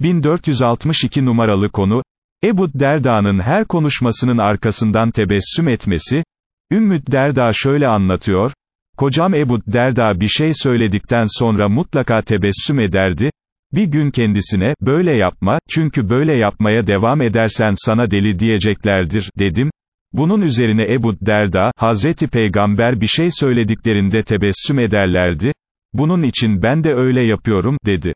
1462 numaralı konu, Ebu Derda'nın her konuşmasının arkasından tebessüm etmesi, Ümmü Derda şöyle anlatıyor, kocam Ebu Derda bir şey söyledikten sonra mutlaka tebessüm ederdi, bir gün kendisine, böyle yapma, çünkü böyle yapmaya devam edersen sana deli diyeceklerdir, dedim, bunun üzerine Ebu Derda, Hazreti Peygamber bir şey söylediklerinde tebessüm ederlerdi, bunun için ben de öyle yapıyorum, dedi.